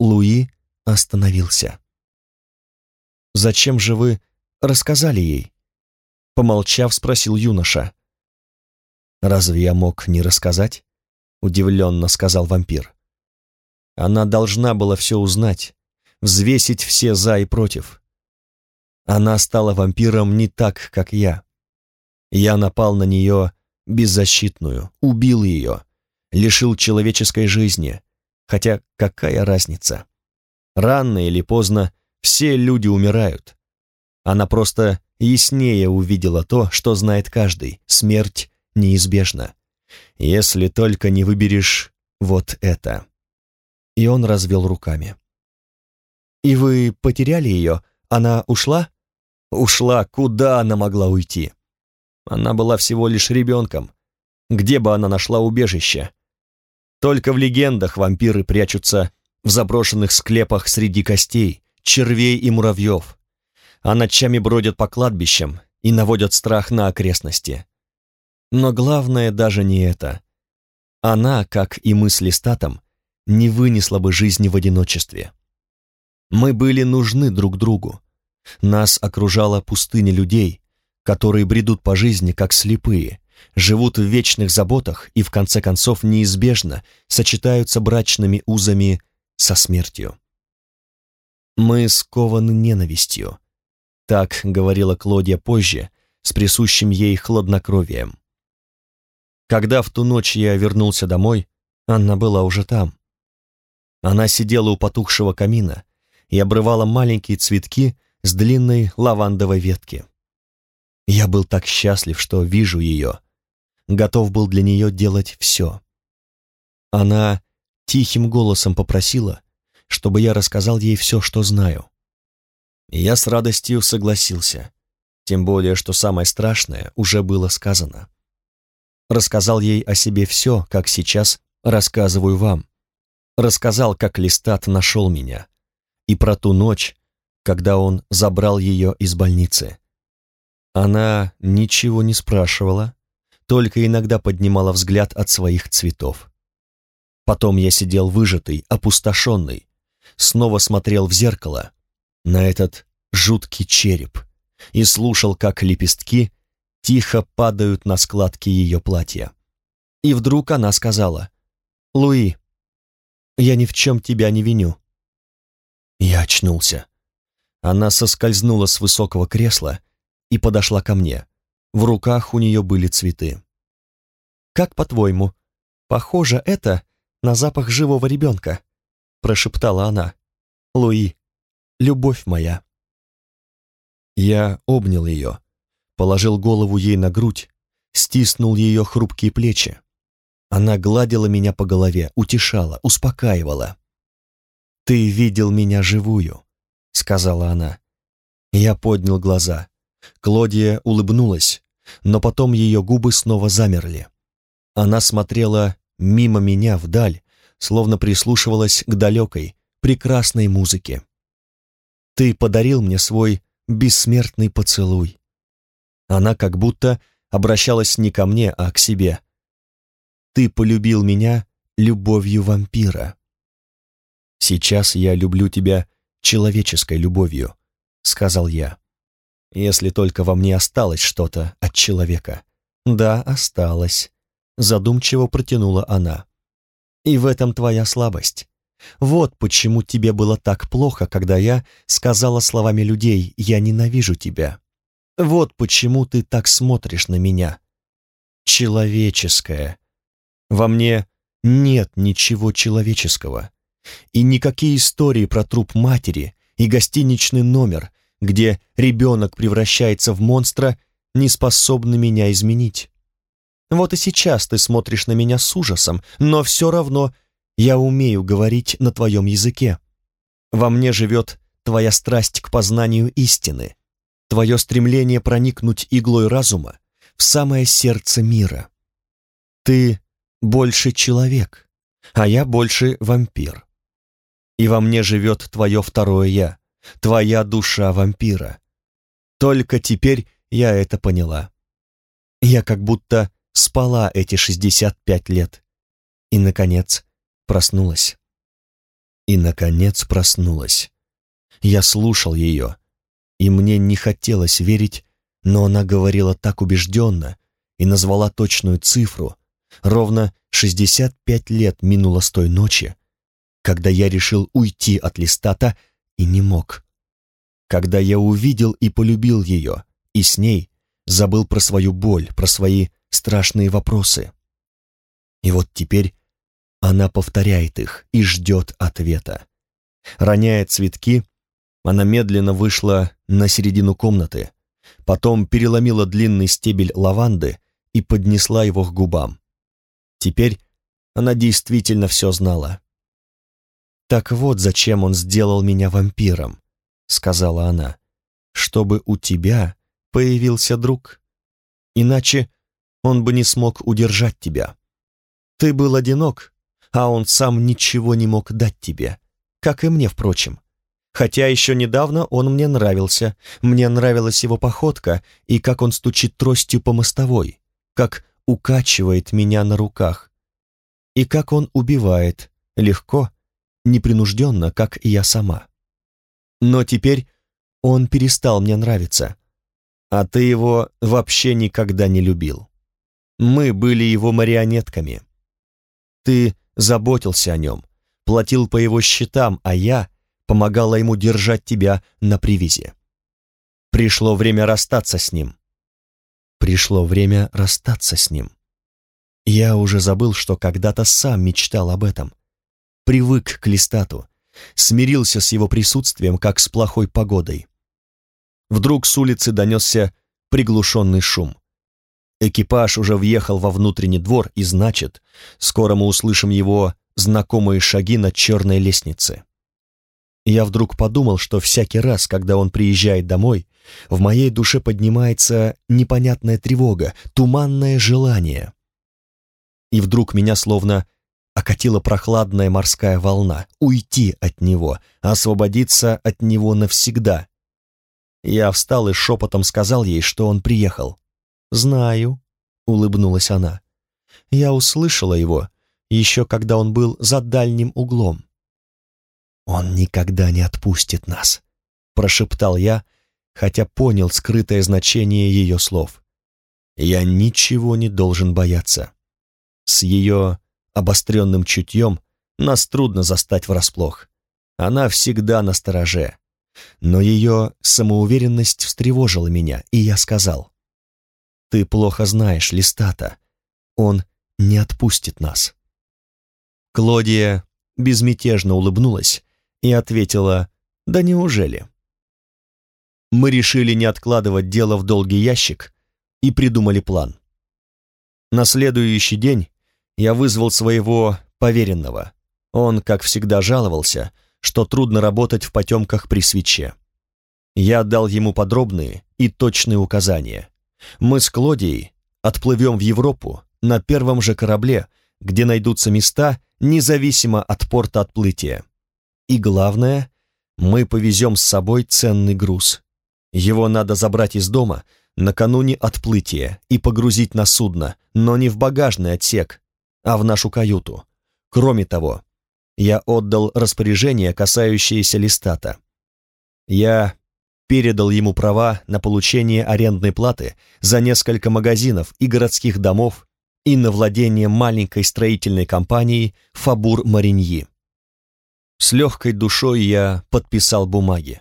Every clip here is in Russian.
Луи остановился. «Зачем же вы рассказали ей?» Помолчав, спросил юноша. «Разве я мог не рассказать?» Удивленно сказал вампир. Она должна была все узнать, взвесить все за и против. Она стала вампиром не так, как я. Я напал на нее беззащитную, убил ее, лишил человеческой жизни. Хотя какая разница? Рано или поздно все люди умирают. Она просто яснее увидела то, что знает каждый. Смерть неизбежна. Если только не выберешь вот это. И он развел руками. «И вы потеряли ее? Она ушла?» «Ушла. Куда она могла уйти?» Она была всего лишь ребенком. Где бы она нашла убежище? Только в легендах вампиры прячутся в заброшенных склепах среди костей, червей и муравьев, а ночами бродят по кладбищам и наводят страх на окрестности. Но главное даже не это. Она, как и мы с Листатом, не вынесла бы жизни в одиночестве. Мы были нужны друг другу. Нас окружала пустыня людей, которые бредут по жизни как слепые, живут в вечных заботах и в конце концов неизбежно сочетаются брачными узами со смертью. «Мы скованы ненавистью», — так говорила Клодия позже, с присущим ей хладнокровием. Когда в ту ночь я вернулся домой, Анна была уже там. Она сидела у потухшего камина и обрывала маленькие цветки с длинной лавандовой ветки. Я был так счастлив, что вижу ее. Готов был для нее делать все. Она тихим голосом попросила, чтобы я рассказал ей все, что знаю. Я с радостью согласился, тем более, что самое страшное уже было сказано. Рассказал ей о себе все, как сейчас рассказываю вам. Рассказал, как Листат нашел меня, и про ту ночь, когда он забрал ее из больницы. Она ничего не спрашивала, только иногда поднимала взгляд от своих цветов. Потом я сидел выжатый, опустошенный, снова смотрел в зеркало на этот жуткий череп и слушал, как лепестки тихо падают на складки ее платья. И вдруг она сказала, «Луи, я ни в чем тебя не виню». Я очнулся. Она соскользнула с высокого кресла и подошла ко мне. В руках у нее были цветы. «Как по-твоему, похоже это на запах живого ребенка?» прошептала она. «Луи, любовь моя». Я обнял ее, положил голову ей на грудь, стиснул ее хрупкие плечи. Она гладила меня по голове, утешала, успокаивала. «Ты видел меня живую», — сказала она. Я поднял глаза. Клодия улыбнулась, но потом ее губы снова замерли. Она смотрела мимо меня вдаль, словно прислушивалась к далекой, прекрасной музыке. «Ты подарил мне свой бессмертный поцелуй». Она как будто обращалась не ко мне, а к себе. «Ты полюбил меня любовью вампира». «Сейчас я люблю тебя человеческой любовью», — сказал я если только во мне осталось что-то от человека. Да, осталось, задумчиво протянула она. И в этом твоя слабость. Вот почему тебе было так плохо, когда я сказала словами людей «я ненавижу тебя». Вот почему ты так смотришь на меня. Человеческое. Во мне нет ничего человеческого. И никакие истории про труп матери и гостиничный номер где ребенок превращается в монстра, не способны меня изменить. Вот и сейчас ты смотришь на меня с ужасом, но все равно я умею говорить на твоем языке. Во мне живет твоя страсть к познанию истины, твое стремление проникнуть иглой разума в самое сердце мира. Ты больше человек, а я больше вампир. И во мне живет твое второе «я», твоя душа вампира. Только теперь я это поняла. Я как будто спала эти 65 лет и, наконец, проснулась. и, наконец, проснулась. Я слушал ее, и мне не хотелось верить, но она говорила так убежденно и назвала точную цифру. Ровно 65 лет минуло с той ночи, когда я решил уйти от листата и не мог. Когда я увидел и полюбил ее, и с ней забыл про свою боль, про свои страшные вопросы. И вот теперь она повторяет их и ждет ответа. Роняя цветки, она медленно вышла на середину комнаты, потом переломила длинный стебель лаванды и поднесла его к губам. Теперь она действительно все знала. «Так вот, зачем он сделал меня вампиром», — сказала она, — «чтобы у тебя появился друг. Иначе он бы не смог удержать тебя. Ты был одинок, а он сам ничего не мог дать тебе, как и мне, впрочем. Хотя еще недавно он мне нравился, мне нравилась его походка и как он стучит тростью по мостовой, как укачивает меня на руках, и как он убивает, легко, непринужденно, как и я сама. Но теперь он перестал мне нравиться, а ты его вообще никогда не любил. Мы были его марионетками. Ты заботился о нем, платил по его счетам, а я помогала ему держать тебя на привязи. Пришло время расстаться с ним. Пришло время расстаться с ним. Я уже забыл, что когда-то сам мечтал об этом. Привык к листату, смирился с его присутствием, как с плохой погодой. Вдруг с улицы донесся приглушенный шум. Экипаж уже въехал во внутренний двор, и значит, скоро мы услышим его знакомые шаги на черной лестнице. Я вдруг подумал, что всякий раз, когда он приезжает домой, в моей душе поднимается непонятная тревога, туманное желание. И вдруг меня словно окатила прохладная морская волна, уйти от него, освободиться от него навсегда. Я встал и шепотом сказал ей, что он приехал. «Знаю», — улыбнулась она. «Я услышала его, еще когда он был за дальним углом». «Он никогда не отпустит нас», — прошептал я, хотя понял скрытое значение ее слов. «Я ничего не должен бояться. С ее обостренным чутьем нас трудно застать врасплох. Она всегда на стороже. Но ее самоуверенность встревожила меня, и я сказал, ты плохо знаешь Листата. Он не отпустит нас». Клодия безмятежно улыбнулась и ответила «Да неужели?». Мы решили не откладывать дело в долгий ящик и придумали план. На следующий день я вызвал своего поверенного. Он, как всегда, жаловался, что трудно работать в потемках при свече. Я дал ему подробные и точные указания. Мы с Клодией отплывем в Европу на первом же корабле, где найдутся места, независимо от порта отплытия. И главное, мы повезем с собой ценный груз. Его надо забрать из дома накануне отплытия и погрузить на судно, но не в багажный отсек, а в нашу каюту. Кроме того, я отдал распоряжение, касающееся листата. Я передал ему права на получение арендной платы за несколько магазинов и городских домов и на владение маленькой строительной компанией «Фабур Мариньи». С легкой душой я подписал бумаги.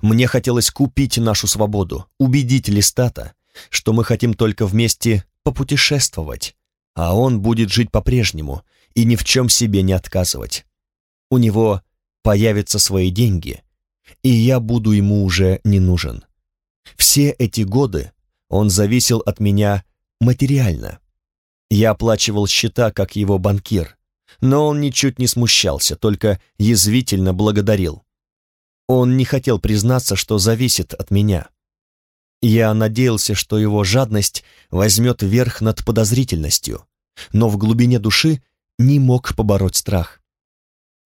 Мне хотелось купить нашу свободу, убедить Листата, что мы хотим только вместе попутешествовать, а он будет жить по-прежнему и ни в чем себе не отказывать. У него появятся свои деньги, и я буду ему уже не нужен. Все эти годы он зависел от меня материально. Я оплачивал счета как его банкир, но он ничуть не смущался, только язвительно благодарил. Он не хотел признаться, что зависит от меня. Я надеялся, что его жадность возьмет верх над подозрительностью, но в глубине души не мог побороть страх.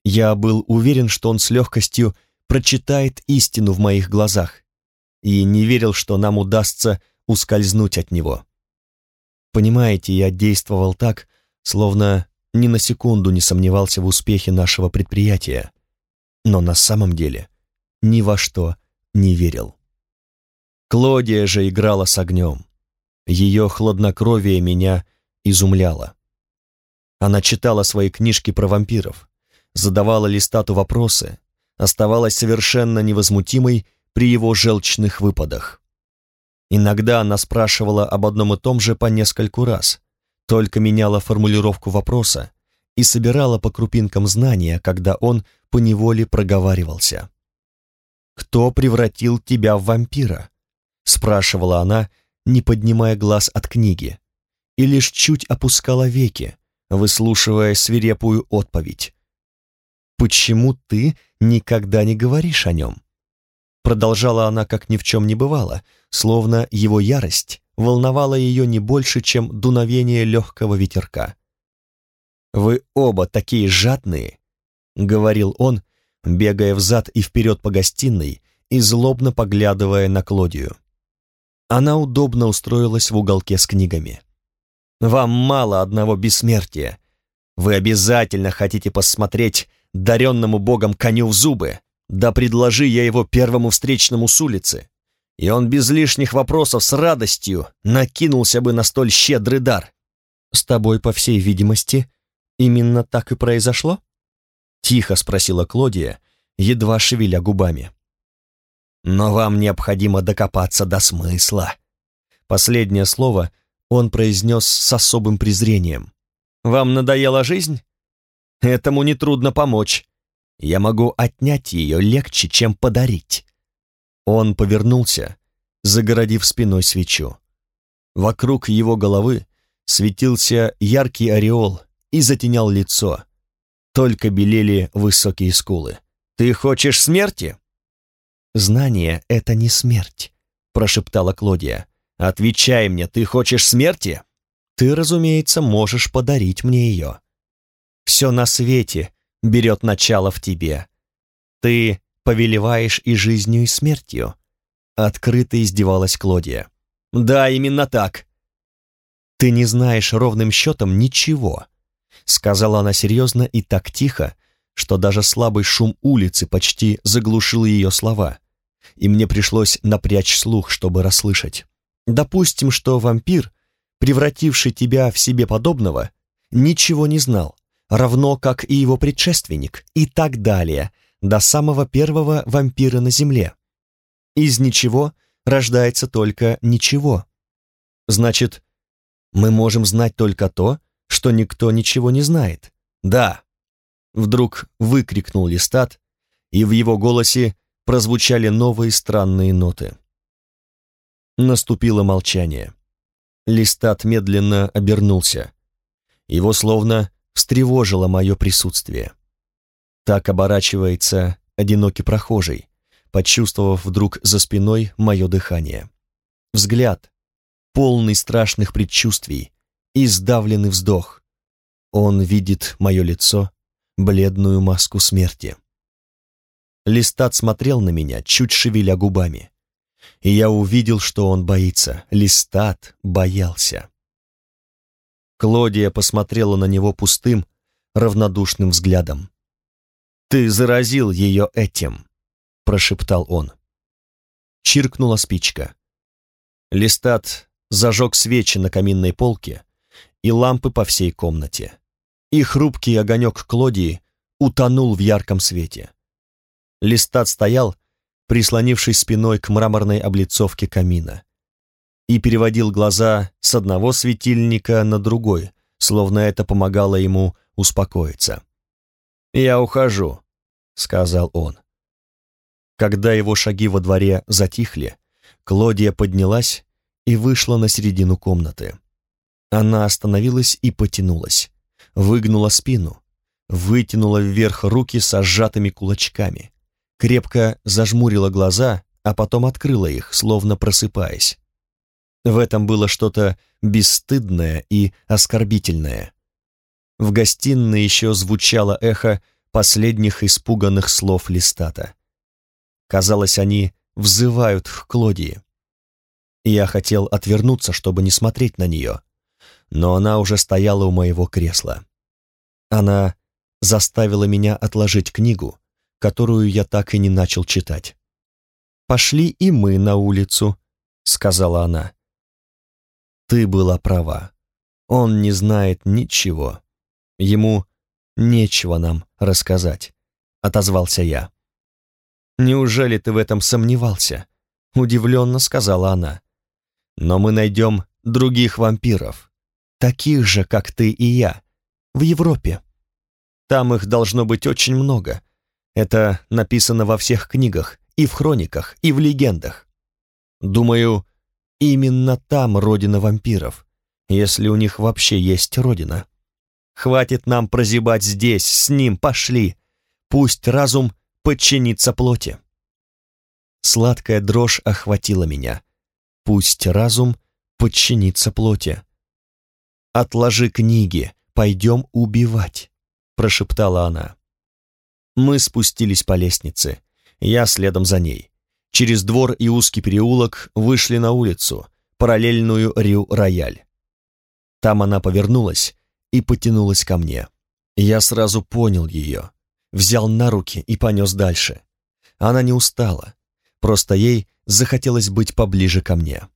Я был уверен, что он с легкостью прочитает истину в моих глазах, и не верил, что нам удастся ускользнуть от него. Понимаете, я действовал так, словно ни на секунду не сомневался в успехе нашего предприятия, но на самом деле ни во что не верил. Клодия же играла с огнем. Ее хладнокровие меня изумляло. Она читала свои книжки про вампиров, задавала Листату вопросы, оставалась совершенно невозмутимой при его желчных выпадах. Иногда она спрашивала об одном и том же по нескольку раз, только меняла формулировку вопроса и собирала по крупинкам знания, когда он поневоле проговаривался. «Кто превратил тебя в вампира?» — спрашивала она, не поднимая глаз от книги, и лишь чуть опускала веки, выслушивая свирепую отповедь. «Почему ты никогда не говоришь о нем?» Продолжала она, как ни в чем не бывало, словно его ярость волновало ее не больше, чем дуновение легкого ветерка. «Вы оба такие жадные», — говорил он, бегая взад и вперед по гостиной и злобно поглядывая на Клодию. Она удобно устроилась в уголке с книгами. «Вам мало одного бессмертия. Вы обязательно хотите посмотреть даренному богом коню в зубы. Да предложи я его первому встречному с улицы и он без лишних вопросов с радостью накинулся бы на столь щедрый дар. «С тобой, по всей видимости, именно так и произошло?» Тихо спросила Клодия, едва шевеля губами. «Но вам необходимо докопаться до смысла». Последнее слово он произнес с особым презрением. «Вам надоела жизнь? Этому нетрудно помочь. Я могу отнять ее легче, чем подарить. Он повернулся, загородив спиной свечу. Вокруг его головы светился яркий ореол и затенял лицо. Только белели высокие скулы. «Ты хочешь смерти?» «Знание — это не смерть», — прошептала Клодия. «Отвечай мне, ты хочешь смерти?» «Ты, разумеется, можешь подарить мне ее. Все на свете берет начало в тебе. Ты повелеваешь и жизнью, и смертью», — открыто издевалась Клодия. «Да, именно так». «Ты не знаешь ровным счетом ничего», — сказала она серьезно и так тихо, что даже слабый шум улицы почти заглушил ее слова, и мне пришлось напрячь слух, чтобы расслышать. «Допустим, что вампир, превративший тебя в себе подобного, ничего не знал, равно как и его предшественник, и так далее, до самого первого вампира на Земле. Из ничего рождается только ничего. Значит, мы можем знать только то, что никто ничего не знает. Да. Вдруг выкрикнул Листат, и в его голосе прозвучали новые странные ноты. Наступило молчание. Листат медленно обернулся. Его словно встревожило мое присутствие. Так оборачивается одинокий прохожий, почувствовав вдруг за спиной мое дыхание. Взгляд, полный страшных предчувствий, и сдавленный вздох. Он видит мое лицо, бледную маску смерти. Листат смотрел на меня, чуть шевеля губами. И я увидел, что он боится. Листат боялся. Клодия посмотрела на него пустым, равнодушным взглядом. «Ты заразил ее этим», — прошептал он. Чиркнула спичка. Листат зажег свечи на каминной полке и лампы по всей комнате. И хрупкий огонек Клодии утонул в ярком свете. Листат стоял, прислонившись спиной к мраморной облицовке камина, и переводил глаза с одного светильника на другой, словно это помогало ему успокоиться. «Я ухожу», — сказал он. Когда его шаги во дворе затихли, Клодия поднялась и вышла на середину комнаты. Она остановилась и потянулась, выгнула спину, вытянула вверх руки с сжатыми кулачками, крепко зажмурила глаза, а потом открыла их, словно просыпаясь. В этом было что-то бесстыдное и оскорбительное. В гостиной еще звучало эхо последних испуганных слов Листата. Казалось, они взывают к Клодии. Я хотел отвернуться, чтобы не смотреть на нее, но она уже стояла у моего кресла. Она заставила меня отложить книгу, которую я так и не начал читать. «Пошли и мы на улицу», — сказала она. «Ты была права. Он не знает ничего. Ему нечего нам рассказать», — отозвался я. «Неужели ты в этом сомневался?» — удивленно сказала она. «Но мы найдем других вампиров, таких же, как ты и я, в Европе. Там их должно быть очень много. Это написано во всех книгах, и в хрониках, и в легендах. Думаю, именно там родина вампиров, если у них вообще есть родина. Хватит нам прозябать здесь, с ним, пошли. Пусть разум подчинится плоти. Сладкая дрожь охватила меня. Пусть разум подчинится плоти. «Отложи книги, пойдем убивать», — прошептала она. Мы спустились по лестнице, я следом за ней. Через двор и узкий переулок вышли на улицу, параллельную Рю-Рояль. Там она повернулась и потянулась ко мне. Я сразу понял ее, взял на руки и понес дальше. Она не устала, просто ей захотелось быть поближе ко мне.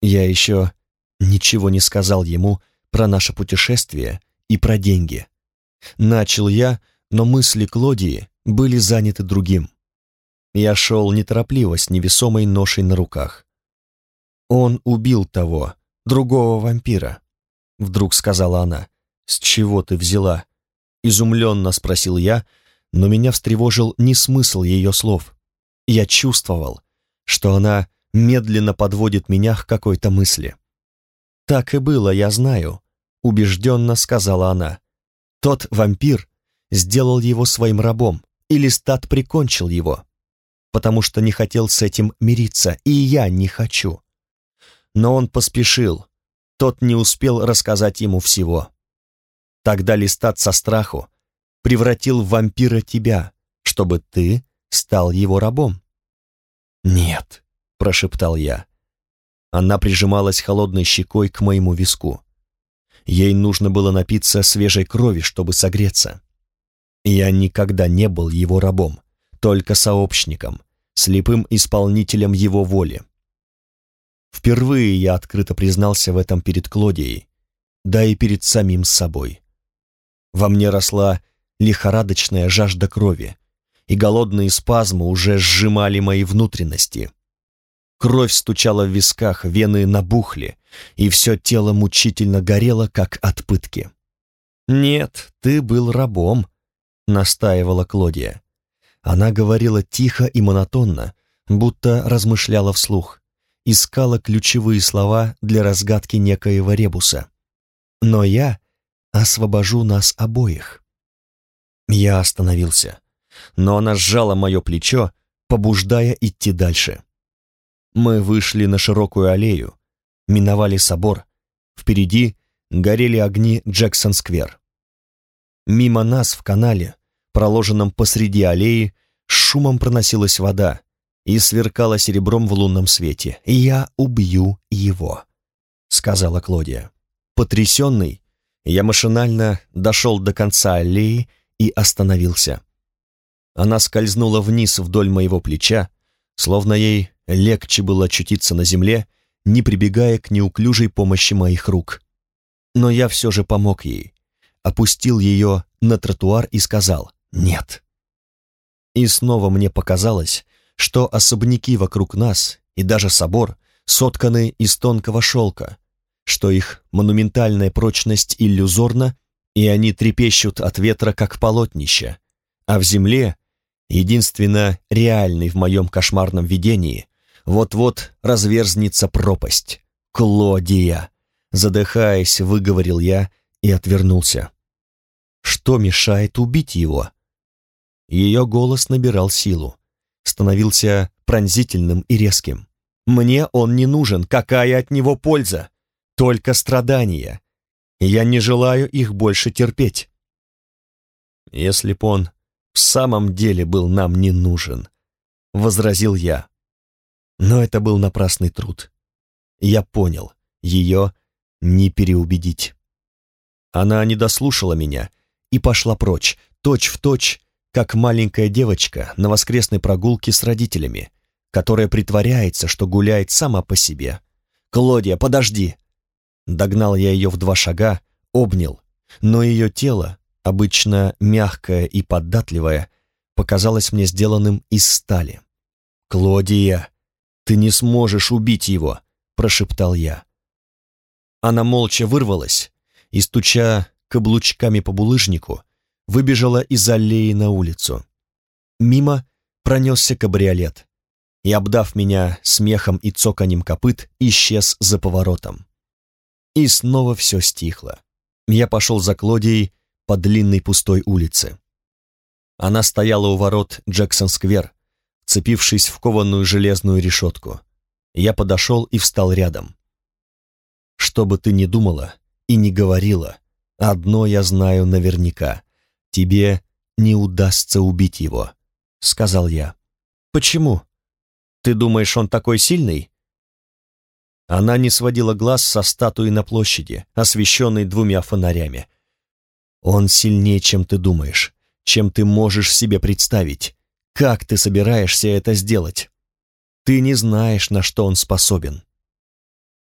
Я еще ничего не сказал ему про наше путешествие и про деньги. Начал я, но мысли Клодии были заняты другим. Я шел неторопливо с невесомой ношей на руках. «Он убил того, другого вампира», — вдруг сказала она. «С чего ты взяла?» — изумленно спросил я, но меня встревожил не смысл ее слов. Я чувствовал, что она медленно подводит меня к какой-то мысли. «Так и было, я знаю», — убежденно сказала она. «Тот вампир сделал его своим рабом, и Листат прикончил его, потому что не хотел с этим мириться, и я не хочу. Но он поспешил, тот не успел рассказать ему всего. Тогда Листат со страху превратил в вампира тебя, чтобы ты стал его рабом. «Нет», — прошептал я. Она прижималась холодной щекой к моему виску. Ей нужно было напиться свежей крови, чтобы согреться. Я никогда не был его рабом, только сообщником, слепым исполнителем его воли. Впервые я открыто признался в этом перед Клодией, да и перед самим собой. Во мне росла лихорадочная жажда крови, и голодные спазмы уже сжимали мои внутренности. Кровь стучала в висках, вены набухли, и все тело мучительно горело, как от пытки. «Нет, ты был рабом», — настаивала Клодия. Она говорила тихо и монотонно, будто размышляла вслух, искала ключевые слова для разгадки некоего ребуса. «Но я освобожу нас обоих». Я остановился, но она сжала мое плечо, побуждая идти дальше. Мы вышли на широкую аллею, миновали собор. Впереди горели огни Джексон-сквер. Мимо нас в канале, проложенном посреди аллеи, шумом проносилась вода и сверкала серебром в лунном свете. «Я убью его», — сказала Клодия. Потрясенный, я машинально дошел до конца аллеи и остановился. Она скользнула вниз вдоль моего плеча, словно ей легче было очутиться на земле, не прибегая к неуклюжей помощи моих рук. Но я все же помог ей, опустил ее на тротуар и сказал «нет». И снова мне показалось, что особняки вокруг нас и даже собор сотканы из тонкого шелка, что их монументальная прочность иллюзорна, и они трепещут от ветра, как полотнища, а в земле, единственно реальной в моем кошмарном видении, вот-вот разверзнется пропасть. Клодия! Задыхаясь, выговорил я и отвернулся. Что мешает убить его? Ее голос набирал силу, становился пронзительным и резким. Мне он не нужен, какая от него польза? Только страдания. Я не желаю их больше терпеть. Если б он в самом деле был нам не нужен, возразил я. Но это был напрасный труд. Я понял, ее не переубедить. Она не дослушала меня и пошла прочь, точь в точь, как маленькая девочка на воскресной прогулке с родителями, которая притворяется, что гуляет сама по себе. «Клодия, подожди!» Догнал я ее в два шага, обнял, но ее тело, обычно мягкое и податливое, показалось мне сделанным из стали. «Клодия, ты не сможешь убить его!» – прошептал я. Она молча вырвалась и, стуча каблучками по булыжнику, выбежала из аллеи на улицу. Мимо пронесся кабриолет и, обдав меня смехом и цоканем копыт, исчез за поворотом. И снова все стихло. Я пошел за Клодией по длинной пустой улице. Она стояла у ворот Джексон-сквер, цепившись в кованую железную решетку. Я подошел и встал рядом. Что бы ты ни думала и не говорила, одно я знаю наверняка. Тебе не удастся убить его, сказал я. Почему? Ты думаешь, он такой сильный? Она не сводила глаз со статуи на площади, освещенной двумя фонарями. Он сильнее, чем ты думаешь, чем ты можешь себе представить. Как ты собираешься это сделать? Ты не знаешь, на что он способен.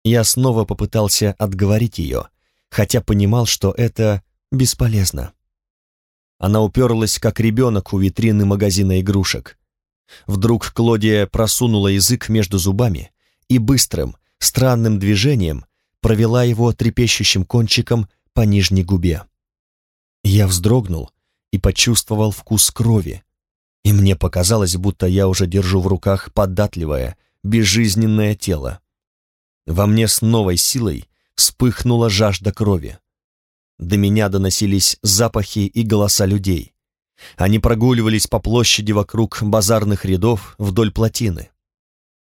Я снова попытался отговорить ее, хотя понимал, что это бесполезно. Она уперлась, как ребенок у витрины магазина игрушек. Вдруг Клодия просунула язык между зубами и быстрым, странным движением провела его трепещущим кончиком по нижней губе. Я вздрогнул и почувствовал вкус крови, и мне показалось, будто я уже держу в руках податливое, безжизненное тело. Во мне с новой силой вспыхнула жажда крови. До меня доносились запахи и голоса людей. Они прогуливались по площади вокруг базарных рядов вдоль плотины.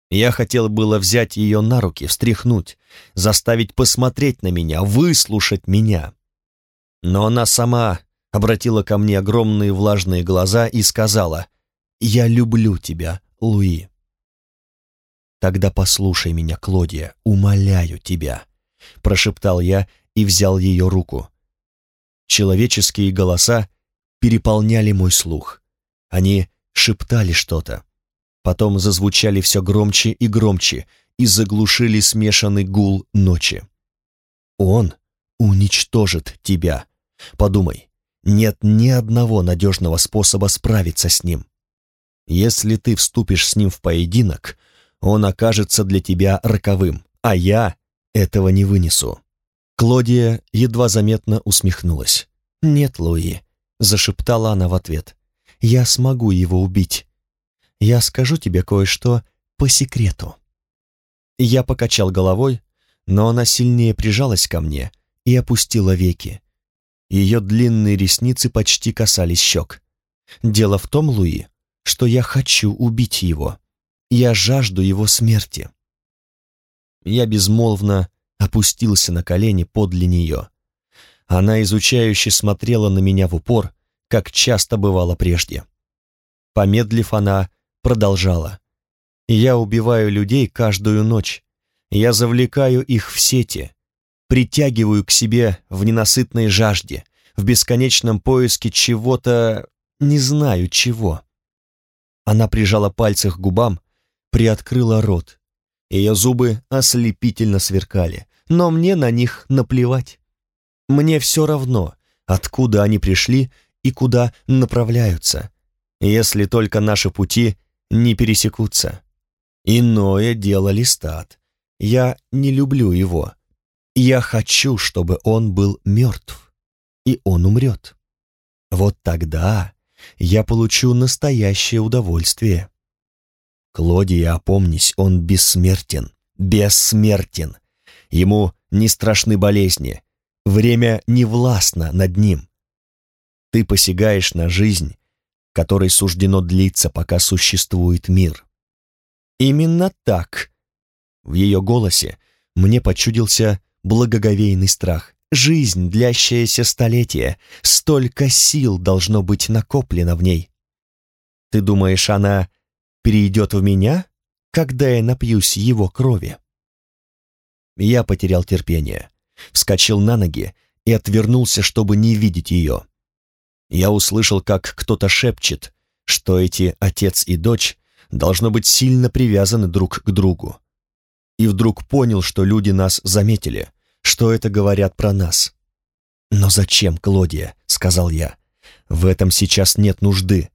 Я хотел было взять ее на руки, встряхнуть, заставить посмотреть на меня, выслушать меня. Но она сама обратила ко мне огромные влажные глаза и сказала «Я люблю тебя, Луи». «Тогда послушай меня, Клодия, умоляю тебя», — прошептал я и взял ее руку. Человеческие голоса переполняли мой слух. Они шептали что-то. Потом зазвучали все громче и громче и заглушили смешанный гул ночи. «Он уничтожит тебя. Подумай, нет ни одного надежного способа справиться с ним. Если ты вступишь с ним в поединок, он окажется для тебя роковым, а я этого не вынесу». Клодия едва заметно усмехнулась. «Нет, Луи», — зашептала она в ответ, — «я смогу его убить. Я скажу тебе кое-что по секрету». Я покачал головой, но она сильнее прижалась ко мне и опустила веки. Ее длинные ресницы почти касались щек. «Дело в том, Луи, что я хочу убить его. Я жажду его смерти. Я безмолвно опустился на колени подле нее. Она изучающе смотрела на меня в упор, как часто бывало прежде. Помедлив, она продолжала. «Я убиваю людей каждую ночь. Я завлекаю их в сети, притягиваю к себе в ненасытной жажде, в бесконечном поиске чего-то, не знаю чего». Она прижала пальцы к губам, приоткрыла рот. Ее зубы ослепительно сверкали, но мне на них наплевать. Мне все равно, откуда они пришли и куда направляются, если только наши пути не пересекутся. Иное дело Листат. Я не люблю его. Я хочу, чтобы он был мертв, и он умрет. Вот тогда я получу настоящее удовольствие. Клодия, опомнись, он бессмертен, бессмертен. Ему не страшны болезни, время не властно над ним. Ты посягаешь на жизнь, которой суждено длиться, пока существует мир. Именно так. В ее голосе мне почудился благоговейный страх. Жизнь, длящаяся столетия, столько сил должно быть накоплено в ней. Ты думаешь, она перейдет в меня, когда я напьюсь его крови? Я потерял терпение, вскочил на ноги и отвернулся, чтобы не видеть ее. Я услышал, как кто-то шепчет, что эти отец и дочь должно быть сильно привязаны друг к другу. И вдруг понял, что люди нас заметили, что это говорят про нас. «Но зачем, Клодия?» — сказал я. «В этом сейчас нет нужды.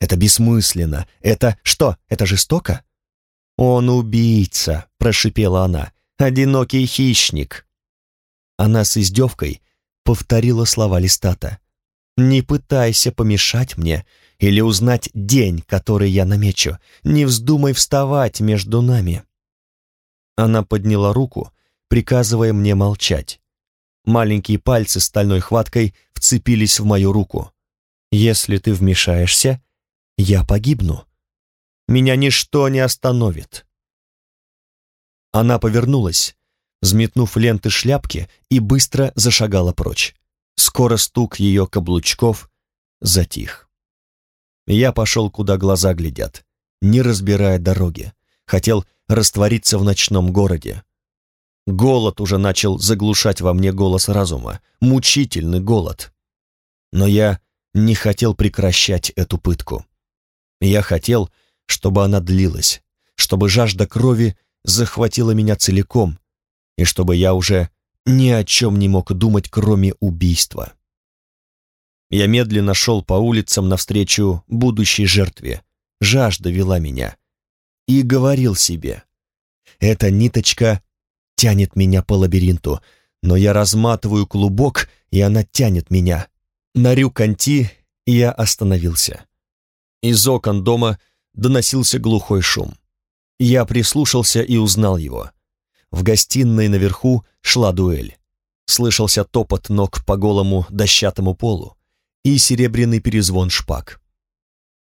Это бессмысленно. Это что, это жестоко?» «Он убийца», — прошипела она, — «одинокий хищник». Она с издевкой повторила слова Листата. «Не пытайся помешать мне или узнать день, который я намечу. Не вздумай вставать между нами». Она подняла руку, приказывая мне молчать. Маленькие пальцы стальной хваткой вцепились в мою руку. «Если ты вмешаешься, я погибну. Меня ничто не остановит». Она повернулась, взметнув ленты шляпки, и быстро зашагала прочь. Скоро стук ее каблучков затих. Я пошел, куда глаза глядят, не разбирая дороги. Хотел раствориться в ночном городе. Голод уже начал заглушать во мне голос разума, мучительный голод. Но я не хотел прекращать эту пытку. Я хотел, чтобы она длилась, чтобы жажда крови захватила меня целиком, и чтобы я уже ни о чем не мог думать, кроме убийства. Я медленно шел по улицам навстречу будущей жертве. Жажда вела меня. И говорил себе, эта ниточка тянет меня по лабиринту, но я разматываю клубок, и она тянет меня. На рюканти я остановился. Из окон дома доносился глухой шум. Я прислушался и узнал его. В гостиной наверху шла дуэль. Слышался топот ног по голому дощатому полу и серебряный перезвон шпаг.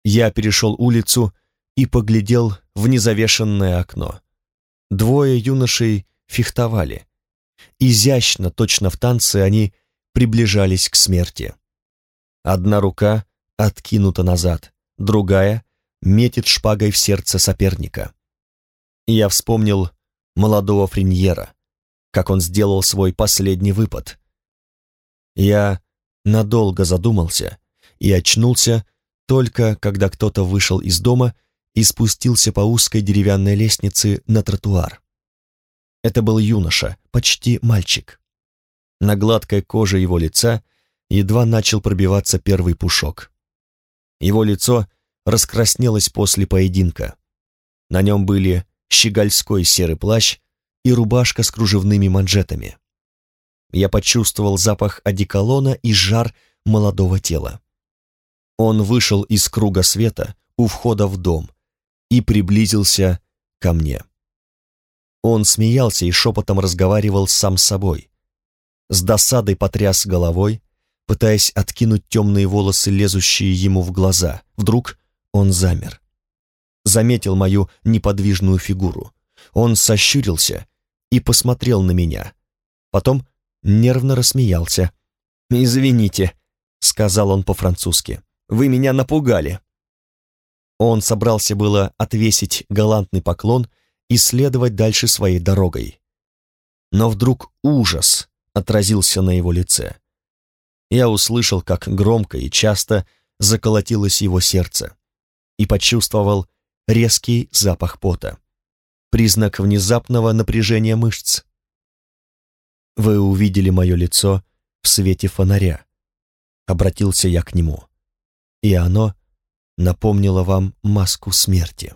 Я перешел улицу и поглядел в незавешенное окно. Двое юношей фехтовали. Изящно, точно в танце, они приближались к смерти. Одна рука откинута назад, другая метит шпагой в сердце соперника. Я вспомнил молодого Фриньера, как он сделал свой последний выпад. Я надолго задумался и очнулся только когда кто-то вышел из дома и спустился по узкой деревянной лестнице на тротуар. Это был юноша, почти мальчик. На гладкой коже его лица едва начал пробиваться первый пушок. Его лицо раскраснелось после поединка. На нем были щегольской серый плащ и рубашка с кружевными манжетами. Я почувствовал запах одеколона и жар молодого тела. Он вышел из круга света у входа в дом и приблизился ко мне. Он смеялся и шепотом разговаривал сам с собой. С досадой потряс головой, пытаясь откинуть темные волосы, лезущие ему в глаза. Вдруг он замер. Заметил мою неподвижную фигуру. Он сощурился и посмотрел на меня. Потом нервно рассмеялся. «Извините», — сказал он по-французски, — «вы меня напугали». Он собрался было отвесить галантный поклон и следовать дальше своей дорогой. Но вдруг ужас отразился на его лице. Я услышал, как громко и часто заколотилось его сердце и почувствовал резкий запах пота признак внезапного напряжения мышц. Вы увидели мое лицо в свете фонаря. Обратился я к нему. И оно напомнило вам маску смерти.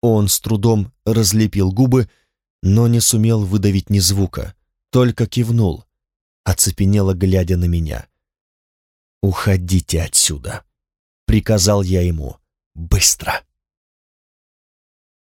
Он с трудом разлепил губы, но не сумел выдавить ни звука, только кивнул, оцепенело глядя на меня. «Уходите отсюда», — приказал я ему, — «быстро».